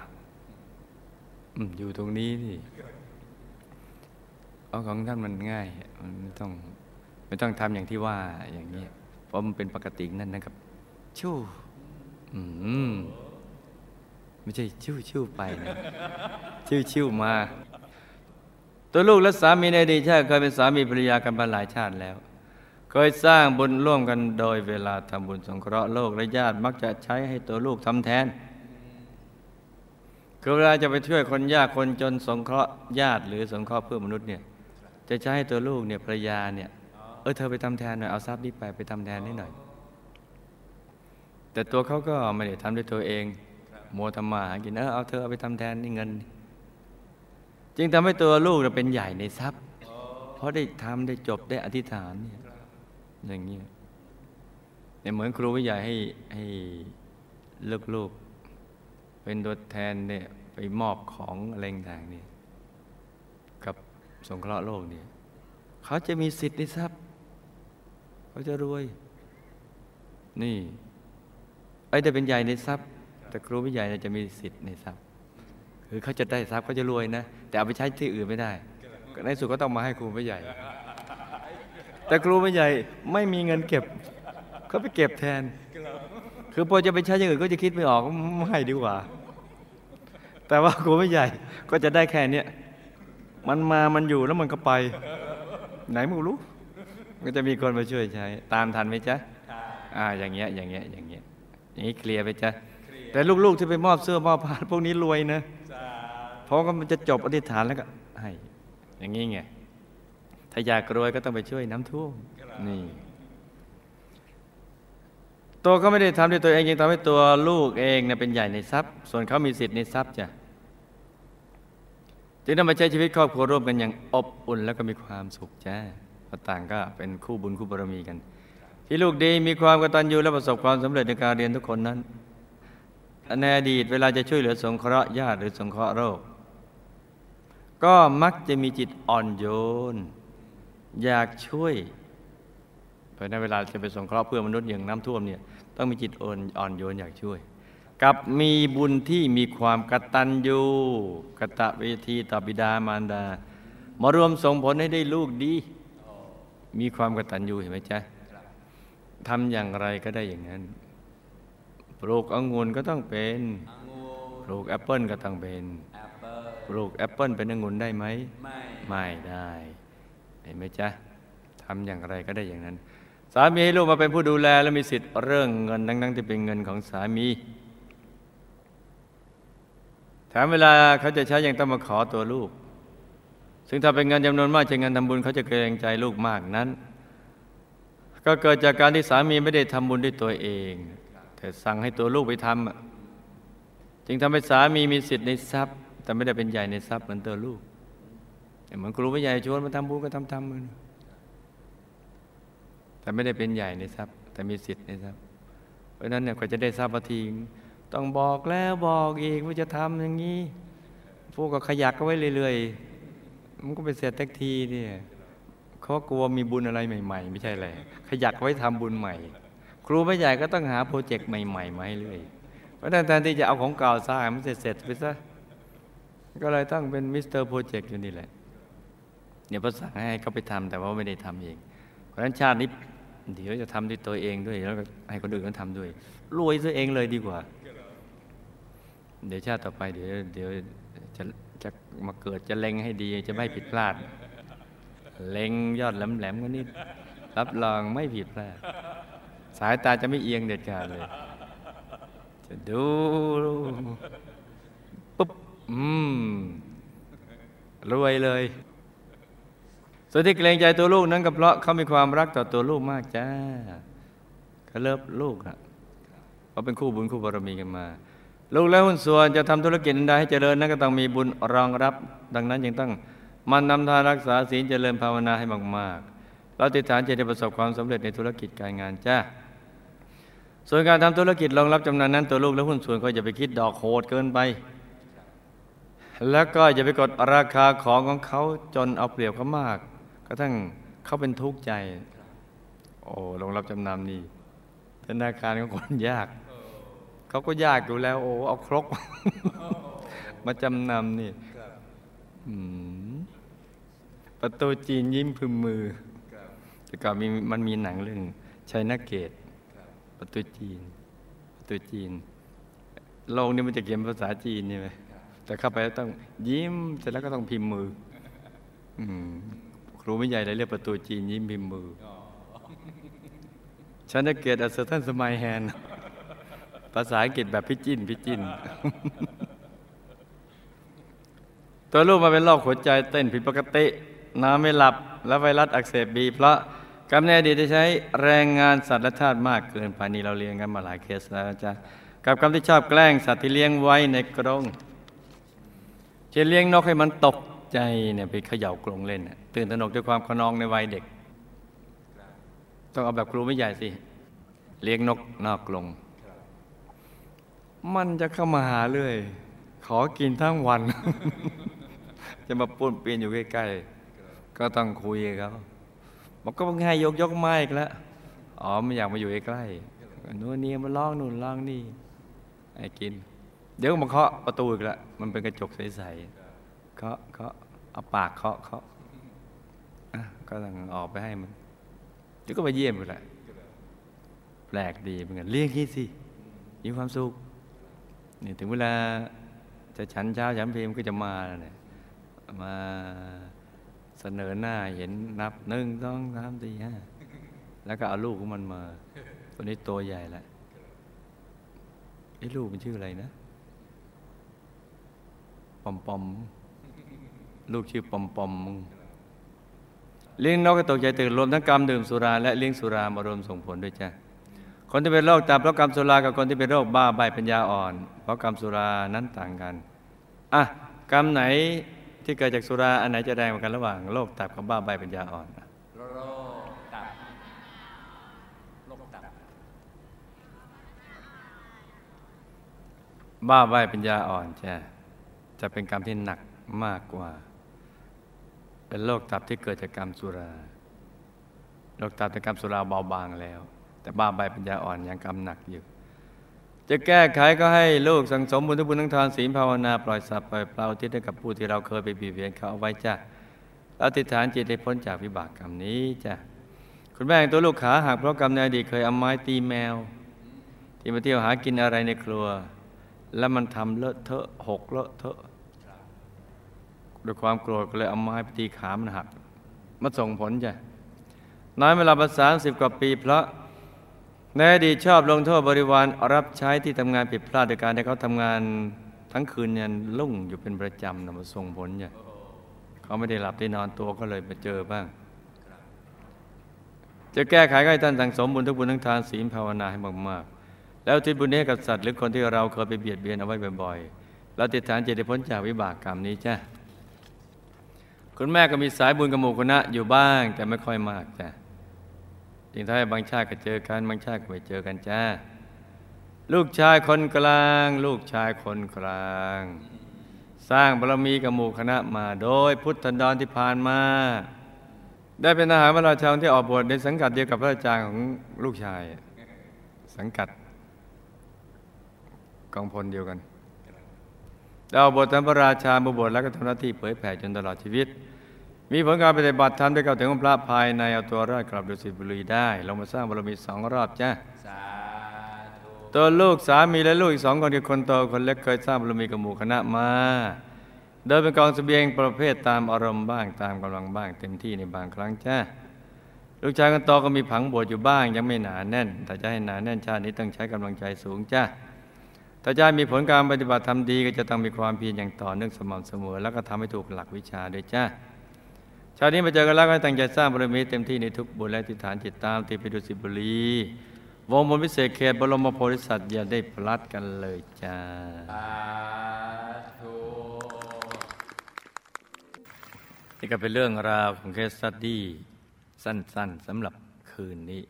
อยู่ตรงนี้นี่เอาของท่านมันง่ายมันไม่ต้องไม่ต้องทำอย่างที่ว่าอย่างนี้เพราะมันเป็นปกตินั่นนะครับ ชู่อืมไม่ใช่ชิวชิวไปนะชิวชิวมา ตัวลูกและสามีในอดีตชาติเคยเป็นสามีภรรยากันมาหลายชาติแล้ว เคยสร้างบุญร่วมกันโดยเวลาทำบุญสงเคราะห์โลกและญาติมักจะใช้ให้ตัวลูกทำแทน คือเวลาจะไปช่วยคนยากคนจนสงเคราะห์ญาติหรือสงเคราะห์เพื่อมนุษย์เนี่ยจะใช้ให้ตัวลูกเนี่ยภรรยาเนี่ยเออเธอไปทำแทนหน่อยเอาทรัพย์นี้ไปไปทำแทนนิดหน่อย แต่ตัวเขาก็ไม่ได้ทำด้วยตัวเองโมทำมาหากินเออเอาเธอเอาไปทำแทนนี่เงิน จึงทำให้ตัวลูกเป็นใหญ่ในทรัพย์ เพราะได้ทำได้จบได้อธิษฐานเนี่ย อย่างเงี้ยเนี่ยเหมือนครูวิทยาให้ให้ลูกๆ เป็นตัวแทนเนี่ยไปมอบของอะไรต่างเนี่ยกับสงเคราะห์โลกเนี่ยเขาจะมีสิทธิ์ในทรัพย์ เขาจะรวย นี่ไอ้แต่เป็นใหญ่ในทรัพย์ แต่ครูไม่ใหญ่จะมีสิทธิ์ในทรัพย์คือเขาจะได้ทรัพย์เขาจะรวยนะ แต่เอาไปใช้ที่อื่นไม่ได้ ในสุดก็ต้องมาให้ครูไม่ใหญ่ แต่ครูไม่ใหญ่ไม่มีเงินเก็บเขาไปเก็บแทน คือพอจะไปใช้อย่างอื่นก็จะคิดไม่ออกไม่ให้ดีกว่า แต่ว่าครูไม่ใหญ่ก็จะได้แค่เนี้ยมันมามันอยู่แล้วมันก็ไป ไหนมึงรู้ก็จะมีคนมาช่วยใช้ ตามทันไหมจ๊ะอ่าอย่างเงี้ยอย่างเงี้ยอย่างเงี้ยอย่างนี้เคลียร์ไปจ๊ะแต่ลูกๆที่ไปมอบเสื้อมอบผ้าพวกนี้รวยนะเพราะก็มันจะจบอธิษฐานแล้วก็ให้อย่างนี้ไง ถ้าอยากรวยก็ต้องไปช่วยน้ำท่วมนี่ตัวเขาไม่ได้ทำด้วยตัวเองยังทำให้ตัวลูกเองเนี่ยเป็นใหญ่ในทรัพย์ ส่วนเขามีสิทธิ์ในทรัพย์จ้ะจึงต้องมาใช้ชีวิตครอบครัวร่วมกันอย่างอบอุ่นแล้วก็มีความสุขจ้าเพราะต่างก็เป็นคู่บุญคู่บารมีกัน ที่ลูกดีมีความกตัญญูและประสบความสำเร็จในการเรียนทุกคนนั้นในอดีตเวลาจะช่วยเหลือสงเคราะห์ญาติหรือสงเคราะห์โรค ก็มักจะมีจิตอ่อนโยน อยากช่วย เพราะในเวลาจะไปสงเคราะห์เพื่อมนุษย์อย่างน้ำท่วมเนี่ยต้องมีจิตอ่อนอ่อนโยนอยากช่วย กับมีบุญที่มีความกตัญญูกตะเวทีต่อบิดามารดา มารวมส่งผลให้ได้ลูกดี มีความกตัญญูเห็นไหมจ๊ะทำอย่างไรก็ได้อย่างนั้นปลูกองุ่นก็ต้องเป็นปลูกแอปเปิลก็ต้องเป็นปลูกแอปเปิลเป็นองุ่นได้ไหมไม่ไม่ได้ เห็นไหมจ๊ะทำอย่างไรก็ได้อย่างนั้น สามีให้ลูกมาเป็นผู้ดูแล และมีสิทธิ์เรื่องเงินทั้งๆที่เป็นเงินของสามีแถมเวลาเขาจะใช้ยังต้องมาขอตัวลูก ซึ่งถ้าเป็นเงินจำนวนมากใช้เงินทำบุญเขาจะเกรงใจลูกมากนั้น ก็เกิดจากการที่สามีไม่ได้ทำบุญด้วยตัวเอง แต่สั่งให้ตัวลูกไปทำจึงทำให้สามีมีสิทธิ์ในทรัพย์ แต่ไม่ได้เป็นใหญ่ในทรัพย์เหมือนตัวลูก เหมือนครูไม่ใหญ่ชวนมาทำบุญก็ทำทำมือแต่ไม่ได้เป็นใหญ่ในทรัพย์ แต่มีสิทธิ์ในทรัพย์ เพราะนั้นเนี่ยกว่าจะได้ทรัพย์ทีต้องบอกแล้วบอกอีกว่าจะทำอย่างนี้พวกก็ขยักก็ไว้เรื่อยๆมันก็ไปเสร็จแท็กทีเนี่ยเขากลัวมีบุญอะไรใหม่ ๆ ไม่ใช่แหละขยักไว้ทำบุญใหม่ ครูไม่ใหญ่ก็ต้องหา project ใหม่ๆมาให้เรื่อยเพราะฉะนั้นแทนที่จะเอาของเก่าสร้างมันเสร็จๆไปซะก็เลยต้องเป็น mister project อยู่นี่แหละ เนี่ยพระสั่งให้เขาไปทำแต่ว่าไม่ได้ทำเอง เพราะฉะนั้นชาตินี้เดี๋ยวจะทำด้วยตัวเองด้วยแล้วให้คนอื่นเขาทำด้วยรวยซะเองเลยดีกว่า เดี๋ยวชาติต่อไปเดี๋ยวเดี๋ยวจะจะมาเกิดจะเล็งให้ดีจะไม่ผิดพลาด เล็งยอดแหลมๆก็นิดรับรองไม่ผิดพลาด สายตาจะไม่เอียงเด็ดขาดเลย จะดูปุ๊บอืมรวยเลย ส่วนที่เกรงใจตัวลูกนั้นก็เพราะเขามีความรักต่อตัวลูกมากจ้าเขาเลิฟลูกอะเขาเป็นคู่บุญคู่บารมีกันมา ลูกและหุ้นส่วนจะทำธุรกิจใดให้เจริญนั้นก็ต้องมีบุญรองรับ ดังนั้นยังต้องมันนำทานรักษาศีลเจริญภาวนาให้มากๆเราติดฐานจะได้ประสบความสำเร็จในธุรกิจการงานจ้าส่วนการทำธุรกิจรองรับจำนานนั้นตัวลูกและหุ้นส่วนก็อย่าไปคิดดอกโหดเกินไป แล้วก็อย่าไปกดราคาของของเขาจนเอาเปรียบเขามาก กระทั่งเขาเป็นทุกข์ใจ โอ้รองรับจำนำนี่ธนาคารของคนยากเขาก็ยากอยู่แล้ว โอ้เอาครก มาจำนำนี่อืมประตูจีนยิ้มพึมมือ แต่ก่อนมีมันมีหนังเรื่องชัยนาเกต ประตูจีน ประตูจีนโลงนี่มันจะเขียนภาษาจีนใช่ไหมแต่เข้าไปแล้วต้องยิ้มเสร็จแล้วก็ต้องพิมพ์มือ อืม ครูไม่ใหญ่เลยเรียกประตูจีนยิ้มพิมพ์มือชันเกตอัศทันสมัยแฮนภาษาอังกฤษแบบพิจินพิจิน ตัวลูกมาเป็นโรคหัวใจเต้นผิดปกตินอนไม่หลับ และไวรัสอักเสบบี เพราะกรรมในอดีตจะใช้แรงงานสัตว์และทาสมากเกินไปนี่เราเรียนกันมาหลายเคสแล้วจ้ะกับกรรมที่ชอบแกล้งสัตว์ที่เลี้ยงไว้ในกรงจะเลี้ยงนกให้มันตก ใจเนี่ยไปเขย่ากรงเล่น ตื่นตระหนกด้วยความขนองในวัยเด็ก ต้องเอาแบบครูไม่ใหญ่สิ เลี้ยงนกนอกกรงมันจะเข้ามาหาเลยขอกินทั้งวัน จะมาปุ้นเปลี่ยนอยู่ใกล้ๆ ก็ต้องคุยเขาบอกก็ง่ายยกยกไม้อีกแล้ว อ๋อไม่อยากมาอยู่ใกล้ๆนู่นนี่มาล่องนู่นล่องนี่ไอ้กิน เดี๋ยวมาเคาะประตูอีกแล้วมันเป็นกระจกใสๆเคาะเคาะ เอาปากเคาะเคาะก็ต้องออกไปให้มันเดี๋ยวก็มาเยี่ยมกันแหละแปลกดีเหมือนกันเรียกคิดสิมีความสุขนี่ถึงเวลาจะฉันเช้าฉันเพลมก็จะมาเนี่ยมาเสนอหน้าเห็นนับหนึ่งสองสามสี่ห้าแล้วก็เอาลูกของมันมา ตัวนี้ตัวใหญ่แล้วไอ้ลูกมันชื่ออะไรนะ ปอมปอม ลูกชื่อปอมปอมเลี้ยงนกกระตกใจตื่นรวมทั้งกรรมดื่มสุราและเลี้ยงสุรามารวมส่งผลด้วยจ้ะคนที่เป็นโรคตับเพราะกรรมสุรากับคนที่เป็นโรคบ้าใบปัญญาอ่อน เพราะกรรมสุรานั้นต่างกันอะกรรมไหนที่เกิดจากสุราอันไหนจะแรงกว่ากันระหว่างโรคตับกับบ้าใบปัญญาอ่อนโรคตับโรคตับบ้าใบปัญญาอ่อนจะจะเป็นกรรมที่หนักมากกว่า เป็นโรคตับที่เกิดจากกรรมสุราโรคตับจากกรรมสุราเบาบางแล้ว แต่บ้าใบปัญญาอ่อนยังกรรมหนักอยู่ จะแก้ไขก็ให้ลูกสังสมบุญทุกบุญทั้งทานศีลภาวนาปล่อยสัตว์ปล่อยเปล่าที่ได้กับผู้ที่เราเคยไปบีบเบียนเขาเอาไว้จ้ะเราติดฐานจิตให้พ้นจากวิบากกรรมนี้จ้ะคุณแม่ตัวลูกขาหักเพราะกรรมในอดีตเคยเอาไม้ตีแมว ที่มาเที่ยวหากินอะไรในครัว แล้วมันทำเลอะเทอะหกเลอะเทอะ ด้วยความโกรธก็เลยเอาไม้ไปตีขามันหักมาส่งผลจ้ะน้อยเวลาประสานสิบกว่าปีเพราะในอดีตชอบลงโทษบริวารรับใช้ที่ทำงานผิดพลาดโดยการให้เขาทำงานทั้งคืนเนี่ยลุ่งอยู่เป็นประจำนะมาส่งผลเนี่เขาไม่ได้หลับได้นอนตัวก็เลยมาเจอบ้าง จะแก้ไขให้ท่านสั่งสมบุญทุกบุญทั้งทานศีลภาวนาให้มากๆ แล้วทิศบุญนี้กับสัตว์หรือคนที่เราเคยไปเบียดเบียนเอาไว้บ่อยๆเราติดฐานเจตพ้นจากวิบากกรรมนี้จ้ะ คุณแม่ก็มีสายบุญกระหมู่คณะอยู่บ้าง แต่ไม่ค่อยมากจ้ะจึงทำให้บางชาติก็เจอกันบางชาติก็ไม่เจอกันจ้าลูกชายคนกลาง ลูกชายคนกลาง สร้างบารมีกับหมู่คณะมาโดยพุทธันดรที่ผ่านมา ได้เป็นทหารพระราชาที่ออกบวชในสังกัดเดียวกับพระอาจารย์ของลูกชาย สังกัดกองพลเดียวกันแล้ออกบวชทำพระราชาบุบวชแล้วก็ทำหน้าที่เผยแผ่จนตลอดชีวิต มีผลการปฏิบัติธรรมได้เข้าถึงพระภายในเอาตัวรอดกลับดุสิตบุรีได้ลงมาสร้างบารมีสองรอบจ้ะตัวลูกสามีและลูกอีกสองคนคือคนโตคนเล็กเคยสร้างบารมีกับหมู่คณะมาโดยเป็นกองสเสบียงประเภทตามอารมณ์บ้างตามกำลังบ้างเต็มที่ในบางครั้งจ้ะลูกชายคนโตก็มีผังบวชอยู่บ้าง ยังไม่หนาแน่น แต่จะให้หนาแน่นชาตินี้ต้องใช้กำลังใจสูงจ้ะถ้าจะมีผลการปฏิบัติทำดีก็จะต้องมีความเพียรอย่างต่อเนื่องสม่ำเสมอ แล้วก็ทำให้ถูกหลักวิชาด้วยจ้ะาตินี้มาเจอกันแล้วก็ตั้งใจสร้างบารมีเต็มที่ในทุกบุญและทิฏฐานจิตตามที่ไปดูสิบุรีวงบนพิเศษเขตบรมโพธิสัตว์อย่าได้พลัดกันเลยจ้านี่ก็เป็นเรื่องราวของเคสสตดี้สั้นๆสำหรับคืนนี้